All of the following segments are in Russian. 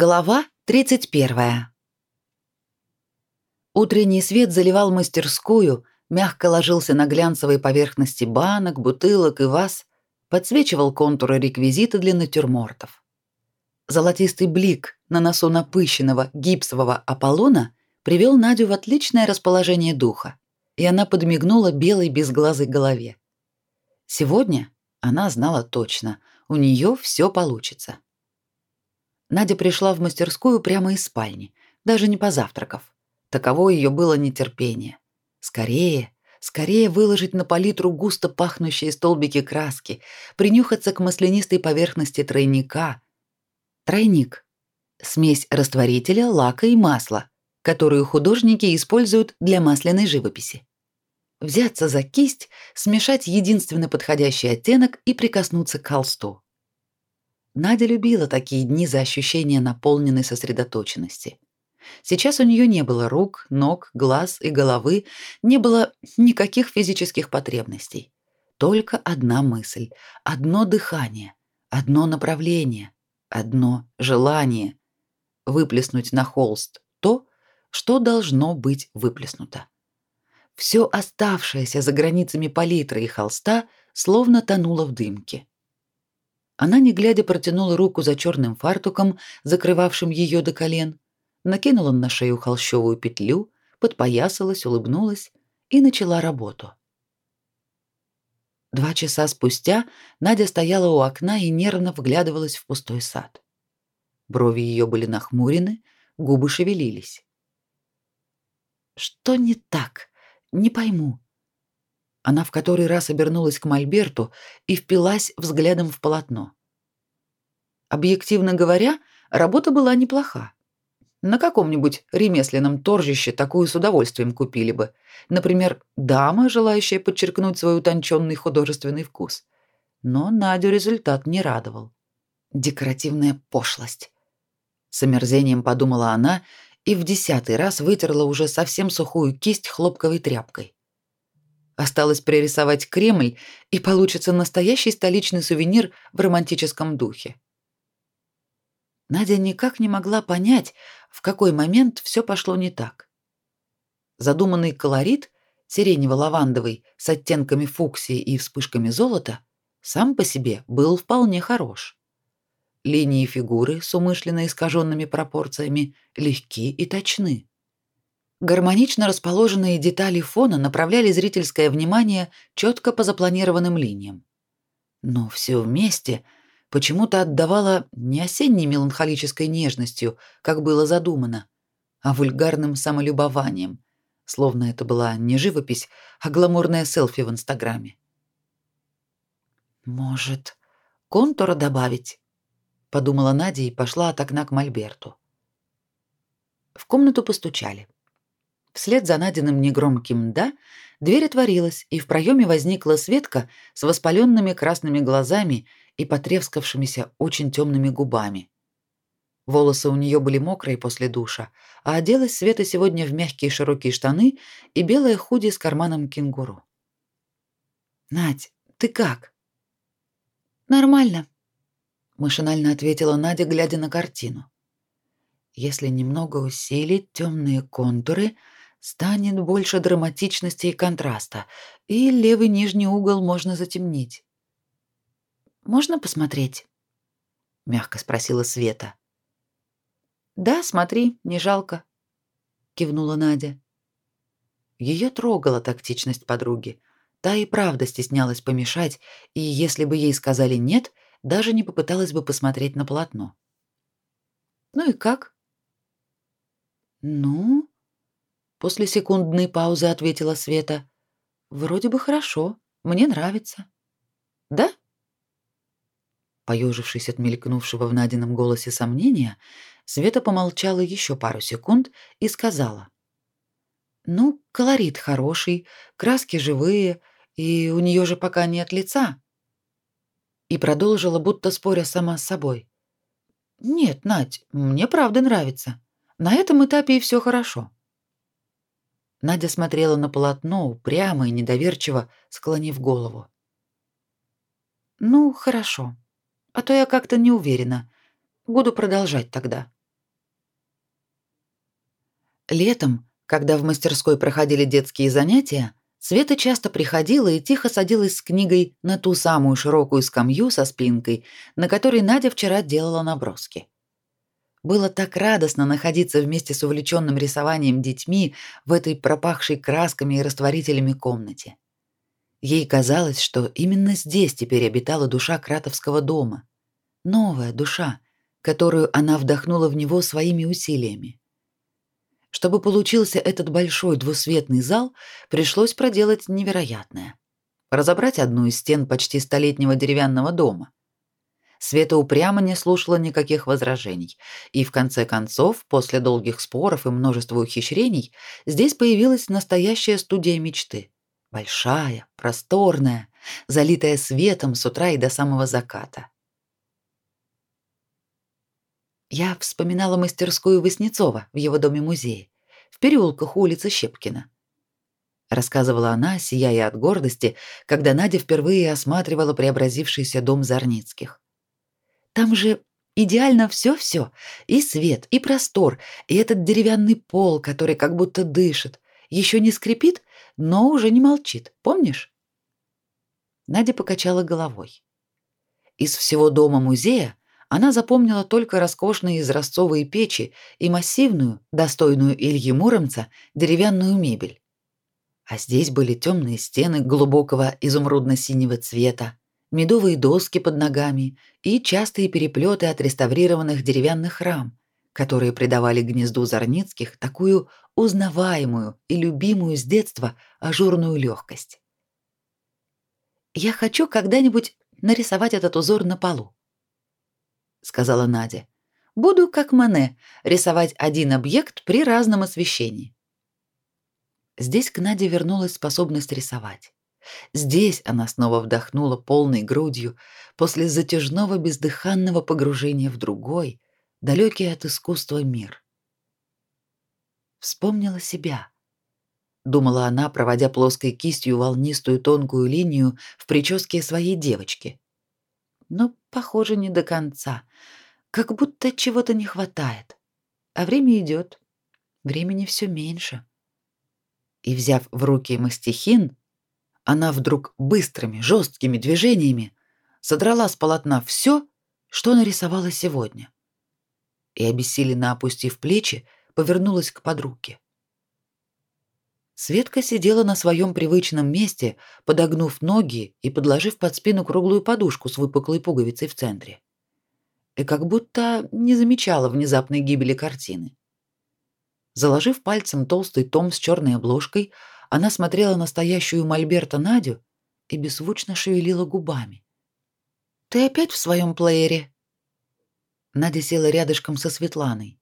Глава 31. Утренний свет заливал мастерскую, мягко ложился на глянцевые поверхности банок, бутылок и ваз, подсвечивал контуры реквизита для натюрмортов. Золотистый блик на носу напыщенного гипсового Аполлона привел Надю в отличное расположение духа, и она подмигнула белой безглазой голове. Сегодня она знала точно, у нее все получится. Надя пришла в мастерскую прямо из спальни, даже не позавтракав. Таково ее было нетерпение. Скорее, скорее выложить на палитру густо пахнущие столбики краски, принюхаться к маслянистой поверхности тройника. Тройник — смесь растворителя, лака и масла, которую художники используют для масляной живописи. Взяться за кисть, смешать единственно подходящий оттенок и прикоснуться к холсту. Надя любила такие дни за ощущение наполненной сосредоточенности. Сейчас у нее не было рук, ног, глаз и головы, не было никаких физических потребностей. Только одна мысль, одно дыхание, одно направление, одно желание — выплеснуть на холст то, что должно быть выплеснуто. Все оставшееся за границами палитры и холста словно тонуло в дымке. Она, не глядя, протянула руку за черным фартуком, закрывавшим ее до колен, накинула на шею холщовую петлю, подпоясалась, улыбнулась и начала работу. Два часа спустя Надя стояла у окна и нервно вглядывалась в пустой сад. Брови ее были нахмурены, губы шевелились. Что не так? Не пойму. Она в который раз обернулась к Мольберту и впилась взглядом в полотно. Объективно говоря, работа была неплоха. На каком-нибудь ремесленном торжище такую с удовольствием купили бы. Например, дама, желающая подчеркнуть свой утонченный художественный вкус. Но Надю результат не радовал. Декоративная пошлость. С омерзением подумала она и в десятый раз вытерла уже совсем сухую кисть хлопковой тряпкой. Осталось пририсовать Кремль, и получится настоящий столичный сувенир в романтическом духе. Надя никак не могла понять, в какой момент все пошло не так. Задуманный колорит, сиренево-лавандовый, с оттенками фуксии и вспышками золота, сам по себе был вполне хорош. Линии фигуры с умышленно искаженными пропорциями легки и точны. Гармонично расположенные детали фона направляли зрительское внимание четко по запланированным линиям. Но все вместе почему-то отдавало не осенней меланхолической нежностью, как было задумано, а вульгарным самолюбованием, словно это была не живопись, а гламурное селфи в Инстаграме. «Может, контура добавить?» — подумала Надя и пошла от окна к Мольберту. В комнату постучали. Вслед за Надиным негромким «да» дверь отворилась, и в проеме возникла Светка с воспаленными красными глазами и потрескавшимися очень темными губами. Волосы у нее были мокрые после душа, а оделась Света сегодня в мягкие широкие штаны и белое худи с карманом кенгуру. «Надь, ты как?» «Нормально», — машинально ответила Надя, глядя на картину. «Если немного усилить темные контуры, станет больше драматичности и контраста, и левый нижний угол можно затемнить. Можно посмотреть? мягко спросила Света. Да, смотри, не жалко, кивнула Надя. Ее трогала тактичность подруги. Та и правда стеснялась помешать, и если бы ей сказали нет, даже не попыталась бы посмотреть на полотно. Ну и как? Ну, После секундной паузы ответила Света. Вроде бы хорошо, мне нравится. Да? Поежившись от мелькнувшего в Надином голосе сомнения, Света помолчала еще пару секунд и сказала: "Ну, колорит хороший, краски живые, и у нее же пока нет лица". И продолжила, будто споря сама с собой: "Нет, Надь, мне правда нравится. На этом этапе и все хорошо". Надя смотрела на полотно прямо и недоверчиво, склонив голову. Ну, хорошо. А то я как-то не уверена. Буду продолжать тогда. Летом, когда в мастерской проходили детские занятия, Света часто приходила и тихо садилась с книгой на ту самую широкую скамью со спинкой, на которой Надя вчера делала наброски. Было так радостно находиться вместе с увлеченным рисованием детьми в этой пропахшей красками и растворителями комнате. Ей казалось, что именно здесь теперь обитала душа Кратовского дома. Новая душа, которую она вдохнула в него своими усилиями. Чтобы получился этот большой двусветный зал, пришлось проделать невероятное. Разобрать одну из стен почти столетнего деревянного дома. Света упрямо не слушала никаких возражений, и в конце концов, после долгих споров и множества ухищрений, здесь появилась настоящая студия мечты. Большая, просторная, залитая светом с утра и до самого заката. Я вспоминала мастерскую Васнецова в его доме-музее, в переулках улицы Щепкина. Рассказывала она, сияя от гордости, когда Надя впервые осматривала преобразившийся дом Зарницких. Там же идеально все-все, и свет, и простор, и этот деревянный пол, который как будто дышит, еще не скрипит, но уже не молчит, помнишь? Надя покачала головой. Из всего дома-музея она запомнила только роскошные изразцовые печи и массивную, достойную Ильи Муромца, деревянную мебель. А здесь были темные стены глубокого изумрудно-синего цвета, медовые доски под ногами и частые переплеты отреставрированных деревянных рам, которые придавали гнезду Зарницких такую узнаваемую и любимую с детства ажурную легкость. «Я хочу когда-нибудь нарисовать этот узор на полу», — сказала Надя. «Буду, как Мане, рисовать один объект при разном освещении». Здесь к Наде вернулась способность рисовать. Здесь она снова вдохнула полной грудью после затяжного бездыханного погружения в другой, далекий от искусства мир. Вспомнила себя. Думала она, проводя плоской кистью волнистую тонкую линию в прическе своей девочки но, похоже, не до конца. Как будто чего-то не хватает. А время идет. Времени все меньше. И, взяв в руки мастихин, она вдруг быстрыми, жесткими движениями содрала с полотна все, что нарисовала сегодня. И, обессиленно опустив плечи, повернулась к подруге. Светка сидела на своем привычном месте, подогнув ноги и подложив под спину круглую подушку с выпуклой пуговицей в центре. И как будто не замечала внезапной гибели картины. Заложив пальцем толстый том с черной обложкой, она смотрела на стоящую мольберта Надю и беззвучно шевелила губами. «Ты опять в своем плеере?» Надя села рядышком со Светланой.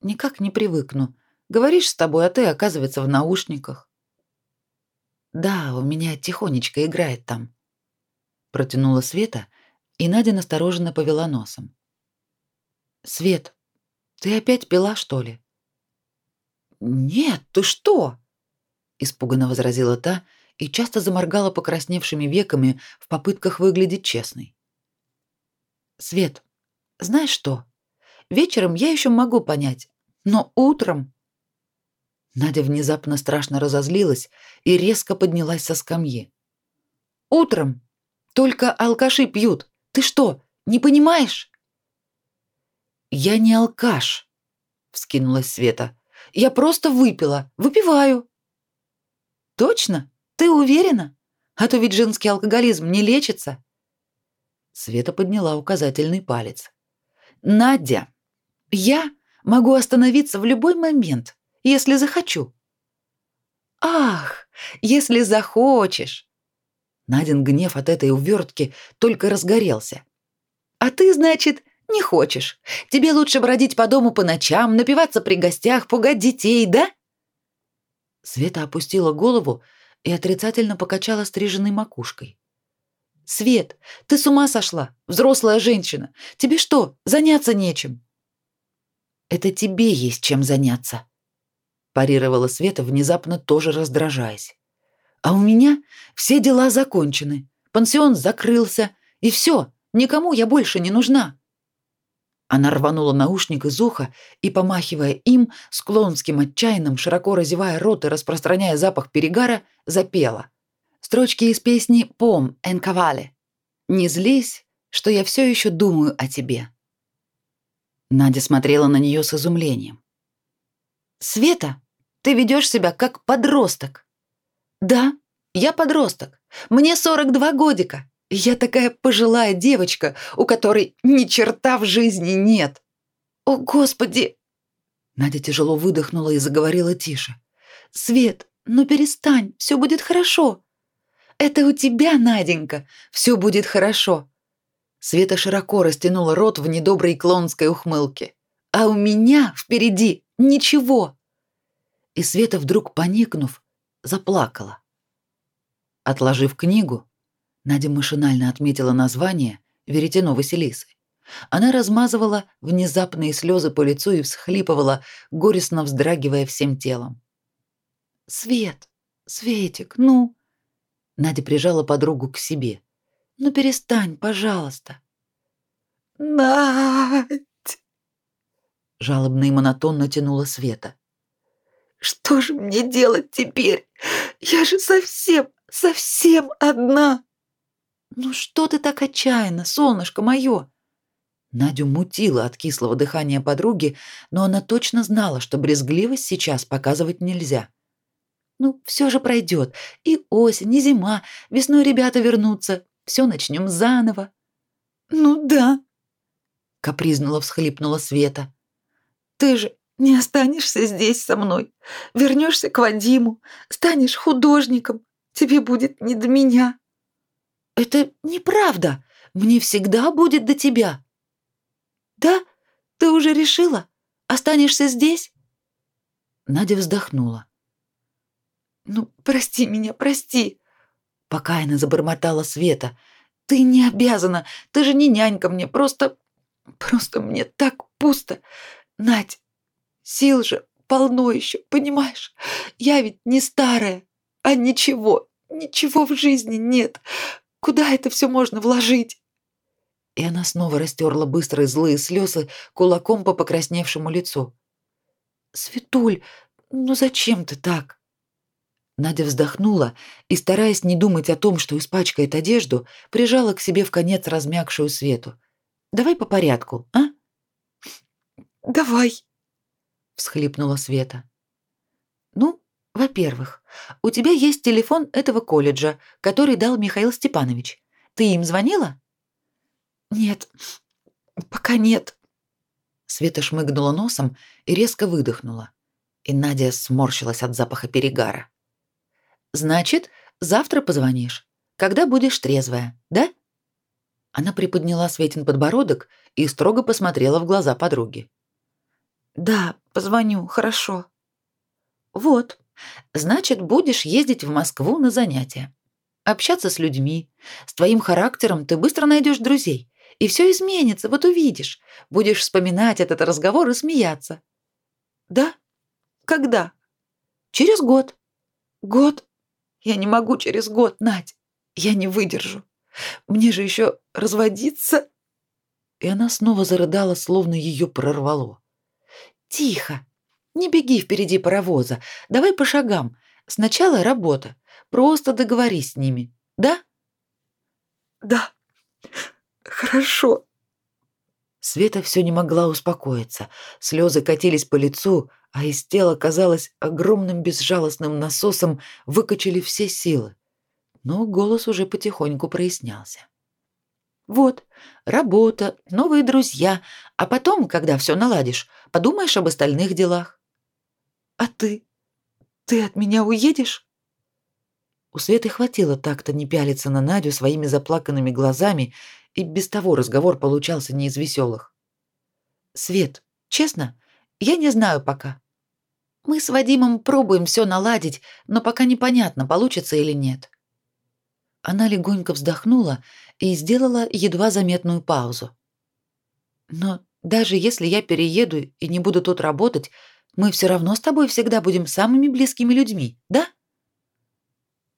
«Никак не привыкну. Говоришь с тобой, а ты, оказывается, в наушниках. Да, у меня тихонечко играет там. Протянула Света, и Надя настороженно повела носом. Свет, ты опять пила, что ли? Нет, ты что? Испуганно возразила та и часто заморгала покрасневшими веками в попытках выглядеть честной. Свет, знаешь что? Вечером я еще могу понять, но утром Надя внезапно страшно разозлилась и резко поднялась со скамьи. Утром только алкаши пьют. Ты что, не понимаешь? Я не алкаш, вскинулась Света. Я просто выпила, выпиваю. Точно? Ты уверена? А то ведь женский алкоголизм не лечится. Света подняла указательный палец. Надя, я могу остановиться в любой момент если захочу. Ах, если захочешь. Надин гнев от этой увертки только разгорелся. А ты, значит, не хочешь. Тебе лучше бродить по дому по ночам, напиваться при гостях, пугать детей, да? Света опустила голову и отрицательно покачала стриженной макушкой. Свет, ты с ума сошла? Взрослая женщина. Тебе что, заняться нечем? Это тебе есть чем заняться, парировала Света, внезапно тоже раздражаясь. А у меня все дела закончены. Пансион закрылся, и все, никому я больше не нужна. Она рванула наушник из уха и, помахивая им, с клонским отчаянным, широко разевая рот и распространяя запах перегара, запела. Строчки из песни «Пом Энкавале». «Не злись, что я все еще думаю о тебе». Надя смотрела на нее с изумлением. «Света, ты ведешь себя как подросток». «Да, я подросток. Мне 42 годика. Я такая пожилая девочка, у которой ни черта в жизни нет. О, Господи!» Надя тяжело выдохнула и заговорила тише. «Свет, ну перестань, все будет хорошо. Это у тебя, Наденька, все будет хорошо». Света широко растянула рот в недоброй клонской ухмылке. «А у меня впереди ничего!» И Света, вдруг поникнув, заплакала. Отложив книгу, Надя машинально отметила название веретено Василисы. Она размазывала внезапные слезы по лицу и всхлипывала, горестно вздрагивая всем телом. «Свет, Светик, ну...» Надя прижала подругу к себе. «Ну перестань, пожалуйста». «Надь!» Жалобно и монотонно тянула Света. «Что же мне делать теперь? Я же совсем, совсем одна!» «Ну что ты так отчаянно, солнышко мое?» Надю мутило от кислого дыхания подруги, но она точно знала, что брезгливость сейчас показывать нельзя. «Ну, все же пройдет. И осень, и зима. Весной ребята вернутся. Все начнем заново». «Ну да», — капризнула всхлипнула Света. «Ты же не останешься здесь со мной. Вернешься к Вадиму, станешь художником. Тебе будет не до меня». «Это неправда. Мне всегда будет до тебя». «Да? Ты уже решила? Останешься здесь?» Надя вздохнула. «Ну, прости меня, прости!» Покаянно забормотала Света. «Ты не обязана, ты же не нянька мне, просто... Просто мне так пусто. Надь, сил же полно еще, понимаешь? Я ведь не старая, а ничего, ничего в жизни нет. Куда это все можно вложить?» И она снова растерла быстрые злые слезы кулаком по покрасневшему лицу. «Светуль, ну зачем ты так?» Надя вздохнула и, стараясь не думать о том, что испачкает одежду, прижала к себе в конец размягшую Свету. «Давай по порядку, а?» «Давай», — всхлипнула Света. «Ну, во-первых, у тебя есть телефон этого колледжа, который дал Михаил Степанович. Ты им звонила? Нет. Пока нет. Света шмыгнула носом и резко выдохнула. И Надя сморщилась от запаха перегара. Значит, завтра позвонишь, когда будешь трезвая, да? Она приподняла Светин подбородок и строго посмотрела в глаза подруги. Да, позвоню, хорошо. Вот. Значит, будешь ездить в Москву на занятия. Общаться с людьми. С твоим характером ты быстро найдешь друзей. И все изменится, вот увидишь. Будешь вспоминать этот разговор и смеяться. Да? Когда? Через год. Год? Я не могу через год, Надь. Я не выдержу. Мне же еще разводиться. И она снова зарыдала, словно ее прорвало. Тихо, не беги впереди паровоза. Давай по шагам. Сначала работа. Просто договорись с ними. Да? Да. Хорошо. Света все не могла успокоиться. Слезы катились по лицу, а из тела, казалось, огромным безжалостным насосом выкачали все силы. Но голос уже потихоньку прояснялся. Вот, работа, новые друзья, а потом, когда все наладишь, подумаешь об остальных делах. А ты? Ты от меня уедешь? У Светы хватило так-то не пялиться на Надю своими заплаканными глазами, и без того разговор получался не из веселых. Свет, честно, я не знаю пока. Мы с Вадимом пробуем все наладить, но пока непонятно, получится или нет. Она легонько вздохнула и сделала едва заметную паузу. Но даже если я перееду и не буду тут работать, мы все равно с тобой всегда будем самыми близкими людьми, да?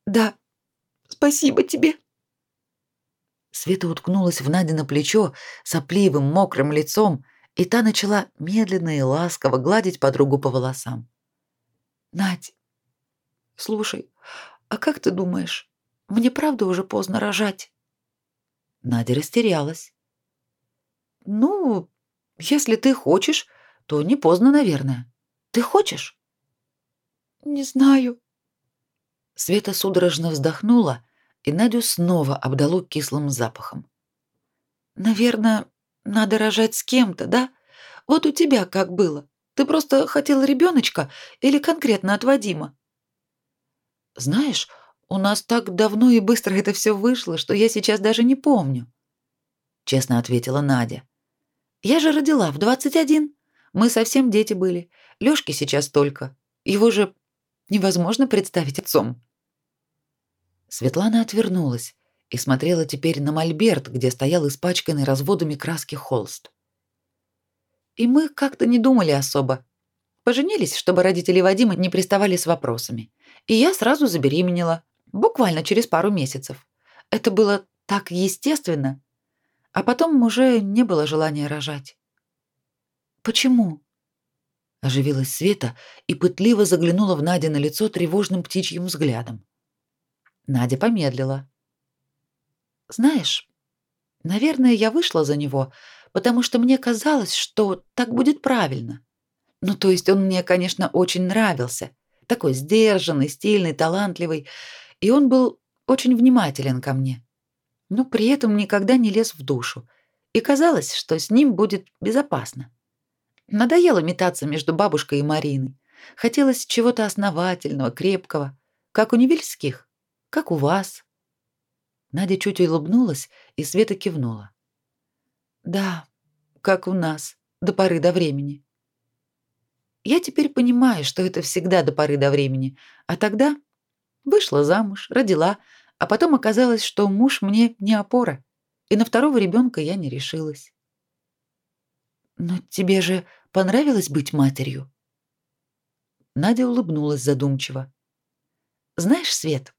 Да. Спасибо тебе. Света уткнулась в Наде на плечо сопливым, мокрым лицом и та начала медленно и ласково гладить подругу по волосам. «Надь, слушай, а как ты думаешь, мне правда уже поздно рожать?» Надя растерялась. «Ну, если ты хочешь, то не поздно, наверное. Ты хочешь?» «Не знаю». Света судорожно вздохнула, и Надю снова обдало кислым запахом. «Наверное, надо рожать с кем-то, да? Вот у тебя как было? Ты просто хотел ребеночка или конкретно от Вадима?» «Знаешь, у нас так давно и быстро это все вышло, что я сейчас даже не помню», — честно ответила Надя. «Я же родила в 21. Мы совсем дети были. Лёшке сейчас только. Его же невозможно представить отцом». Светлана отвернулась и смотрела теперь на мольберт, где стоял испачканный разводами краски холст. И мы как-то не думали особо. Поженились, чтобы родители Вадима не приставали с вопросами. И я сразу забеременела, буквально через пару месяцев. Это было так естественно. А потом уже не было желания рожать. Почему? Оживилась Света и пытливо заглянула в Надя на лицо тревожным птичьим взглядом. Надя помедлила. Знаешь, наверное, я вышла за него, потому что мне казалось, что так будет правильно. Ну, то есть он мне, конечно, очень нравился. Такой сдержанный, стильный, талантливый, и он был очень внимателен ко мне. Но при этом никогда не лез в душу, и казалось, что с ним будет безопасно. Надоело метаться между бабушкой и Мариной. Хотелось чего-то основательного, крепкого, как у Невельских, как у вас. Надя чуть улыбнулась, и Света кивнула. Да, как у нас, до поры до времени. Я теперь понимаю, что это всегда до поры до времени, а тогда вышла замуж, родила, а потом оказалось, что муж мне не опора, и на второго ребенка я не решилась. Но тебе же понравилось быть матерью? Надя улыбнулась задумчиво. Знаешь, Свет,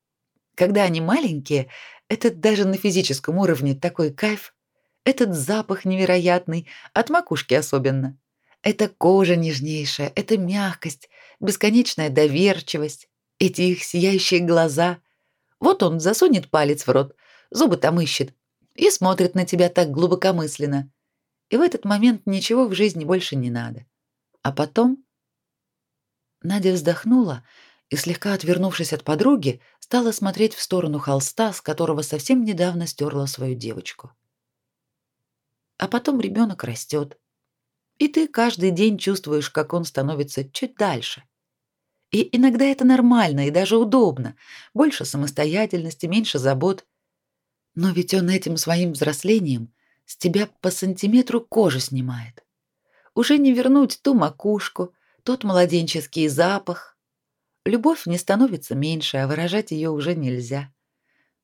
когда они маленькие, это даже на физическом уровне такой кайф. Этот запах невероятный, от макушки особенно. Это кожа нежнейшая, это мягкость, бесконечная доверчивость, эти их сияющие глаза. Вот он засунет палец в рот, зубы там ищет и смотрит на тебя так глубокомысленно. И в этот момент ничего в жизни больше не надо. А потом Надя вздохнула и, слегка отвернувшись от подруги, стала смотреть в сторону холста, с которого совсем недавно стерла свою девочку. А потом ребенок растет, и ты каждый день чувствуешь, как он становится чуть дальше. И иногда это нормально и даже удобно. Больше самостоятельности, меньше забот. Но ведь он этим своим взрослением с тебя по сантиметру кожи снимает. Уже не вернуть ту макушку, тот младенческий запах, Любовь не становится меньше, а выражать ее уже нельзя.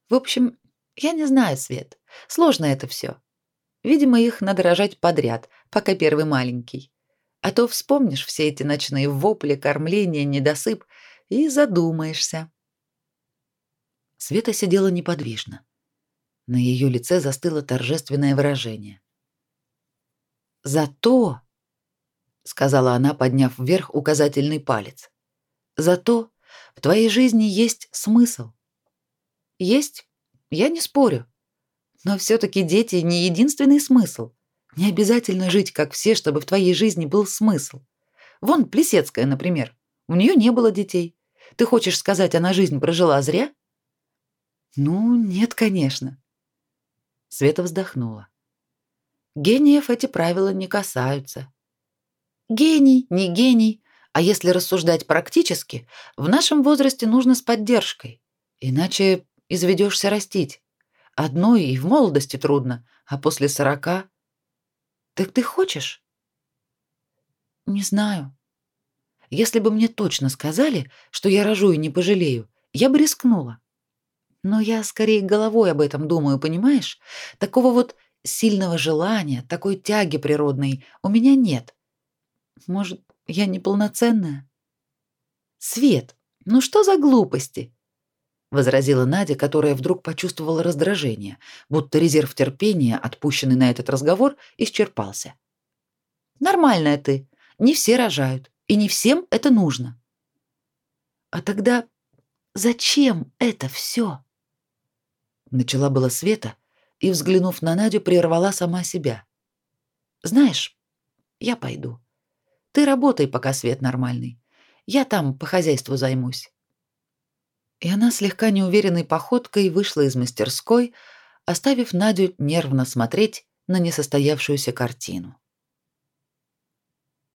В общем, я не знаю, Свет. Сложно это все. Видимо, их надо рожать подряд, пока первый маленький. А то вспомнишь все эти ночные вопли, кормления, недосып и задумаешься. Света сидела неподвижно. На ее лице застыло торжественное выражение. «Зато», — сказала она, подняв вверх указательный палец, Зато в твоей жизни есть смысл. Есть, я не спорю. Но все таки дети не единственный смысл. Не обязательно жить как все, чтобы в твоей жизни был смысл. Вон Плесецкая, например. У нее не было детей. Ты хочешь сказать, она жизнь прожила зря? Ну, нет, конечно. Света вздохнула. Гениев эти правила не касаются. Гений, не гений, а если рассуждать практически, в нашем возрасте нужно с поддержкой. Иначе изведешься растить. Одной и в молодости трудно, а после сорока... Так ты хочешь? Не знаю. Если бы мне точно сказали, что я рожу и не пожалею, я бы рискнула. Но я скорее головой об этом думаю, понимаешь? Такого вот сильного желания, такой тяги природной у меня нет. Может, я неполноценная. Свет, ну что за глупости? возразила Надя, которая вдруг почувствовала раздражение, будто резерв терпения, отпущенный на этот разговор, исчерпался. Нормальная ты. Не все рожают, и не всем это нужно. А тогда зачем это все? Начала была Света и, взглянув на Надю, прервала сама себя. Знаешь, я пойду. Ты работай, пока свет нормальный. Я там по хозяйству займусь. И она слегка неуверенной походкой вышла из мастерской, оставив Надю нервно смотреть на несостоявшуюся картину.